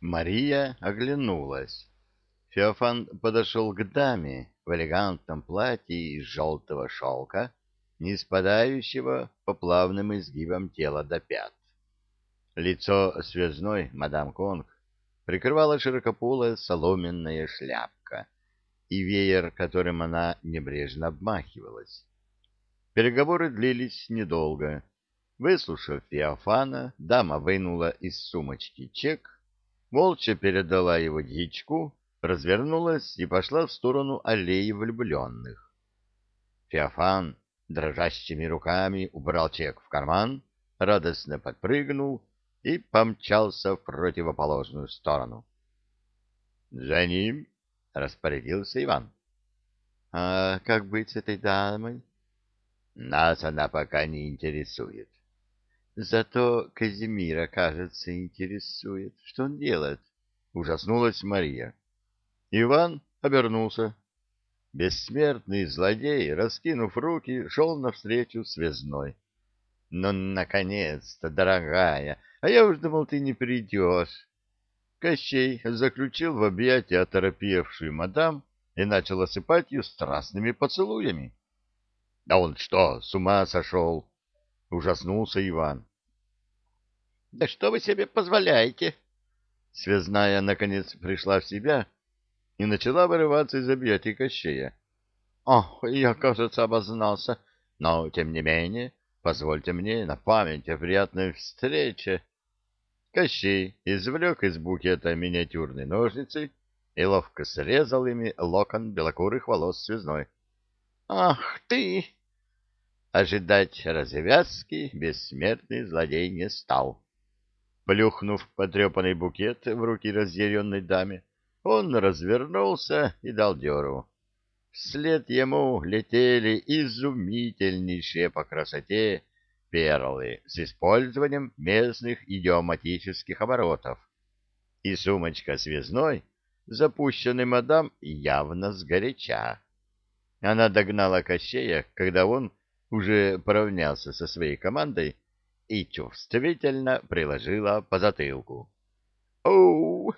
Мария оглянулась. Феофан подошел к даме в элегантном платье из желтого шелка, не спадающего по плавным изгибам тела до пят. Лицо связной мадам Конг прикрывала широкополая соломенная шляпка и веер, которым она небрежно обмахивалась. Переговоры длились недолго. Выслушав Феофана, дама вынула из сумочки чек, молча передала его дьячку, развернулась и пошла в сторону аллеи влюбленных. Феофан дрожащими руками убрал чек в карман, радостно подпрыгнул и помчался в противоположную сторону. «За ним!» — распорядился Иван. «А как быть с этой дамой?» «Нас она пока не интересует». «Зато Казимира, кажется, интересует. Что он делает?» — ужаснулась Мария. Иван обернулся. Бессмертный злодей, раскинув руки, шел навстречу связной. — Ну, наконец-то, дорогая! А я уж думал, ты не придешь. Кощей заключил в объятия оторопевшую мадам и начал осыпать ее страстными поцелуями. — Да он что, с ума сошел? — ужаснулся Иван. — Да что вы себе позволяете? Связная, наконец, пришла в себя и начала вырываться из объятий Кощея. — Ох, я, кажется, обознался, но, тем не менее, позвольте мне на память о приятной встрече. Кощей извлек из букета миниатюрные ножницы и ловко срезал ими локон белокурых волос связной. — Ах ты! Ожидать развязки бессмертный злодей не стал. Плюхнув потрепанный букет в руки разъяренной даме, он развернулся и дал дёру. Вслед ему летели изумительнейшие по красоте перлы с использованием местных идиоматических оборотов. И сумочка связной, запущенный мадам, явно сгоряча. Она догнала Кощея, когда он уже поравнялся со своей командой и чувствительно приложила по затылку. «Оу!»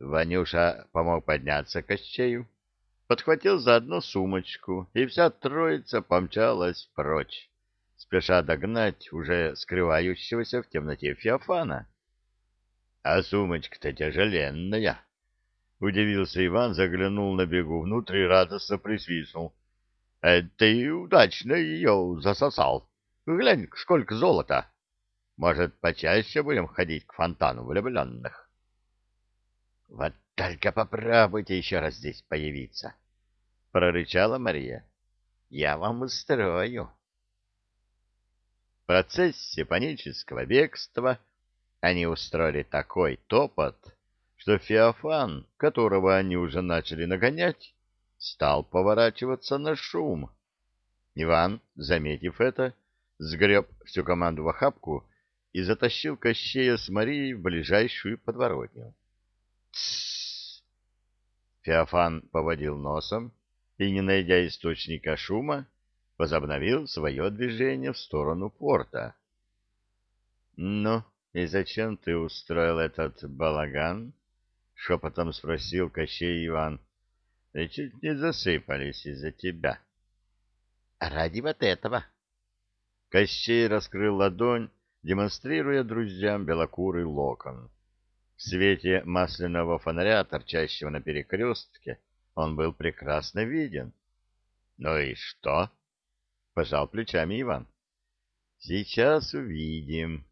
Ванюша помог подняться Кощею, подхватил заодно сумочку, и вся троица помчалась прочь, спеша догнать уже скрывающегося в темноте Феофана. — А сумочка-то тяжеленная! — удивился Иван, заглянул на бегу внутрь и радостно присвистнул. — Ты удачно ее засосал. Глянь, сколько золота! Может, почаще будем ходить к фонтану влюбленных? — Вот только попробуйте еще раз здесь появиться, — прорычала Мария. — Я вам устрою. В процессе панического бегства они устроили такой топот, что Феофан, которого они уже начали нагонять, стал поворачиваться на шум. Иван, заметив это, сгреб всю команду в охапку и затащил Кощея с Марией в ближайшую подворотню. Феофан поводил носом и, не найдя источника шума, возобновил свое движение в сторону порта. — Ну, и зачем ты устроил этот балаган? — шепотом спросил Кощей Иван. — И чуть не засыпались из-за тебя. — Ради вот этого. Кощей раскрыл ладонь, демонстрируя друзьям белокурый локон. В свете масляного фонаря, торчащего на перекрестке, он был прекрасно виден. — Ну и что? — пожал плечами Иван. — Сейчас увидим.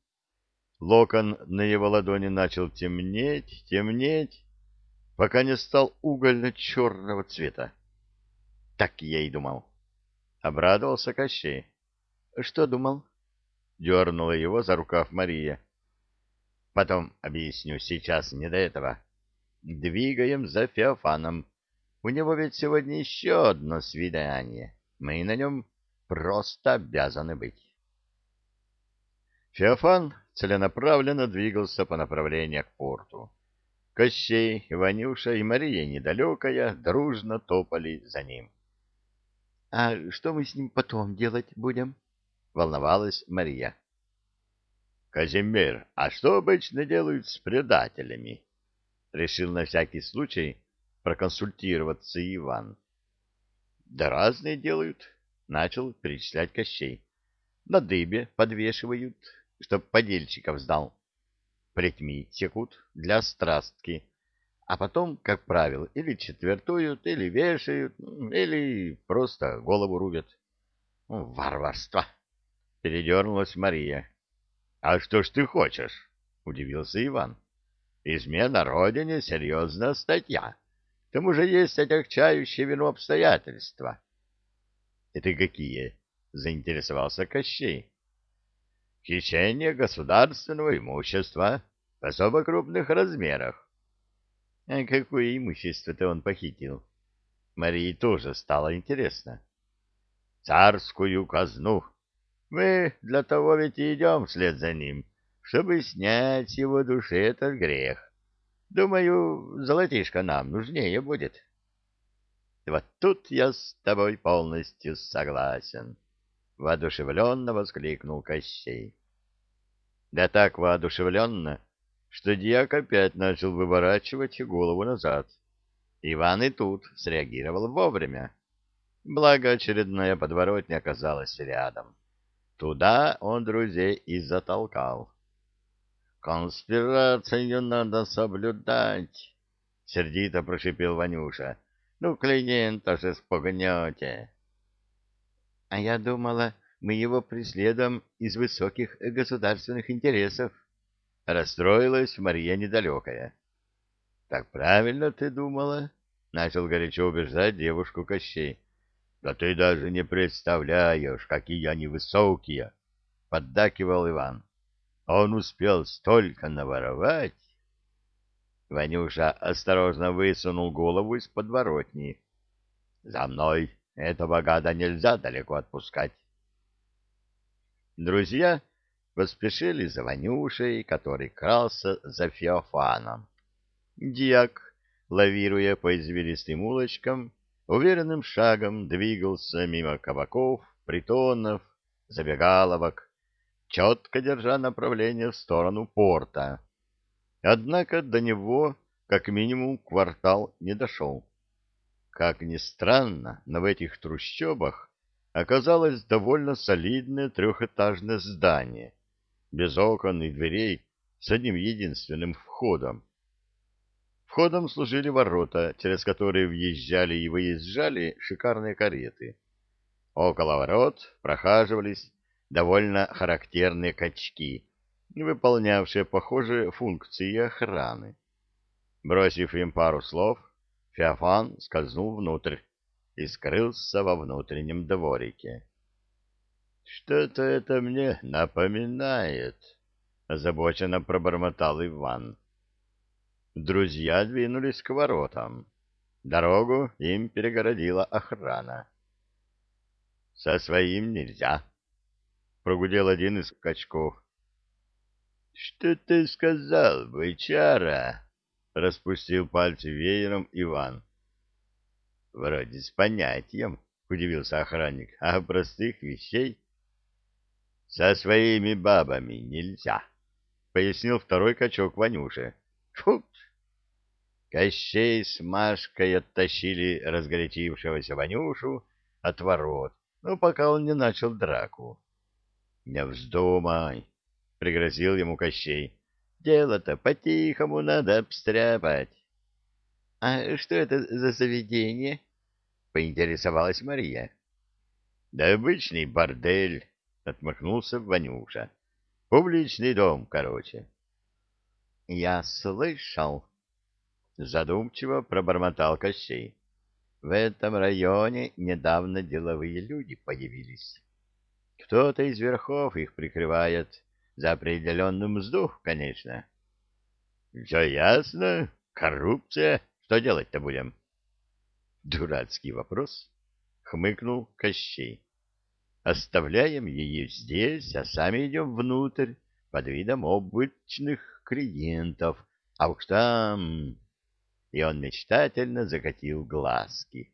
Локон на его ладони начал темнеть, темнеть, пока не стал угольно-черного цвета. — Так я и думал. Обрадовался Кощей. — Что думал? — дернула его за рукав Мария. — Потом объясню, сейчас не до этого. Двигаем за Феофаном. У него ведь сегодня еще одно свидание. Мы на нем просто обязаны быть. Феофан целенаправленно двигался по направлению к порту. Кощей, Ванюша и Мария недалекая дружно топали за ним. — А что мы с ним потом делать будем? — волновалась Мария. Казимир, а что обычно делают с предателями? Решил на всякий случай проконсультироваться Иван. Да разные делают, начал перечислять Кощей. На дыбе подвешивают, чтоб подельщиков сдал. Плетьми секут для страстки, а потом, как правило, или четвертуют, или вешают, или просто голову рубят. Варварство! Передернулась Мария. — А что ж ты хочешь? — удивился Иван. — Измена родине — серьезная статья. К тому же есть отягчающие вину обстоятельства. — Это какие? — заинтересовался Кощей. — Хищение государственного имущества в особо крупных размерах. — А какое имущество-то он похитил? Марии тоже стало интересно. — Царскую казну, мы для того ведь и идем вслед за ним, чтобы снять его души этот грех. Думаю, золотишко нам нужнее будет. Вот тут я с тобой полностью согласен, — воодушевленно воскликнул Кощей. Да так воодушевленно, что дьяк опять начал выворачивать голову назад. Иван и тут среагировал вовремя. Благо очередная подворотня оказалась рядом. Туда он друзей и затолкал. «Конспирацию надо соблюдать», — сердито прошипел Ванюша. «Ну, клиента же спугнете». «А я думала, мы его преследуем из высоких государственных интересов», — расстроилась Мария Недалекая. «Так правильно ты думала?» — начал горячо убеждать девушку Кощей. Да ты даже не представляешь, какие они высокие, — поддакивал Иван. Он успел столько наворовать. Ванюша осторожно высунул голову из подворотни. За мной этого гада нельзя далеко отпускать. Друзья поспешили за Ванюшей, который крался за Феофаном. Дьяк, лавируя по извилистым улочкам, уверенным шагом двигался мимо кабаков, притонов, забегаловок, четко держа направление в сторону порта. Однако до него как минимум квартал не дошел. Как ни странно, но в этих трущобах оказалось довольно солидное трехэтажное здание, без окон и дверей, с одним единственным входом. Входом служили ворота, через которые въезжали и выезжали шикарные кареты. Около ворот прохаживались довольно характерные качки, выполнявшие похожие функции охраны. Бросив им пару слов, Феофан скользнул внутрь и скрылся во внутреннем дворике. — Что-то это мне напоминает, — озабоченно пробормотал Иван. Друзья двинулись к воротам. Дорогу им перегородила охрана. — Со своим нельзя, — прогудел один из качков. — Что ты сказал, бычара? — распустил пальцы веером Иван. — Вроде с понятием, — удивился охранник, — а простых вещей? — Со своими бабами нельзя, — пояснил второй качок Ванюше. — Фу, Кощей с Машкой оттащили разгорячившегося Ванюшу от ворот, ну, пока он не начал драку. — Не вздумай, — пригрозил ему Кощей. — Дело-то по-тихому надо обстряпать. — А что это за заведение? — поинтересовалась Мария. — Да обычный бордель, — отмахнулся Ванюша. — Публичный дом, короче. — Я слышал, Задумчиво пробормотал Кощей. В этом районе недавно деловые люди появились. Кто-то из верхов их прикрывает, за определенную мзду, конечно. — Все ясно. Коррупция. Что делать-то будем? — Дурацкий вопрос, — хмыкнул Кощей. — Оставляем ее здесь, а сами идем внутрь под видом обычных клиентов. А уж там и он мечтательно закатил глазки.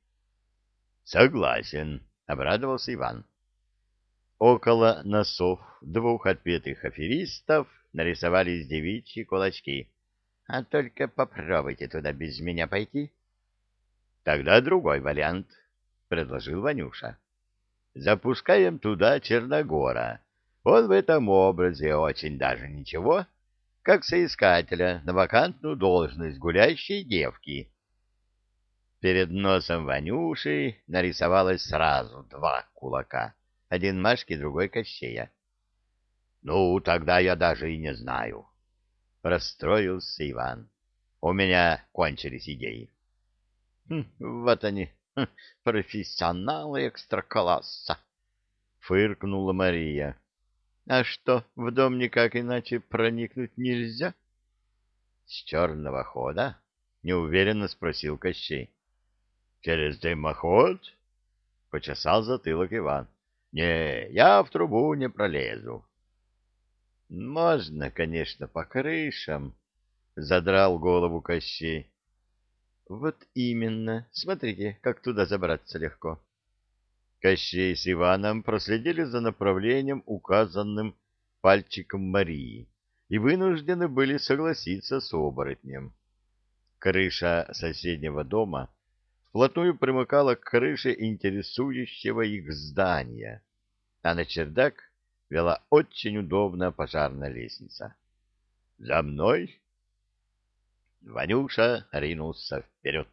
— Согласен, — обрадовался Иван. Около носов двух отпетых аферистов нарисовались девичьи кулачки. А только попробуйте туда без меня пойти. Тогда другой вариант, — предложил Ванюша. Запускаем туда Черногора. Он в этом образе очень даже ничего, как соискателя на вакантную должность гулящей девки. Перед носом Ванюши нарисовалось сразу два кулака, один Машки, другой Кощея. — Ну, тогда я даже и не знаю, — расстроился Иван. — У меня кончились идеи. Хм, — Вот они, хм, профессионалы экстракласса, — фыркнула Мария. — А что, в дом никак иначе проникнуть нельзя? — С черного хода? — неуверенно спросил Кощей. — Через дымоход? — почесал затылок Иван. — Не, я в трубу не пролезу. — Можно, конечно, по крышам, — задрал голову Кощей. — Вот именно. Смотрите, как туда забраться легко. Кощей с Иваном проследили за направлением, указанным пальчиком Марии, и вынуждены были согласиться с оборотнем. Крыша соседнего дома вплотную примыкала к крыше интересующего их здания, а на чердак вела очень удобная пожарная лестница. «За мной!» Ванюша ринулся вперед.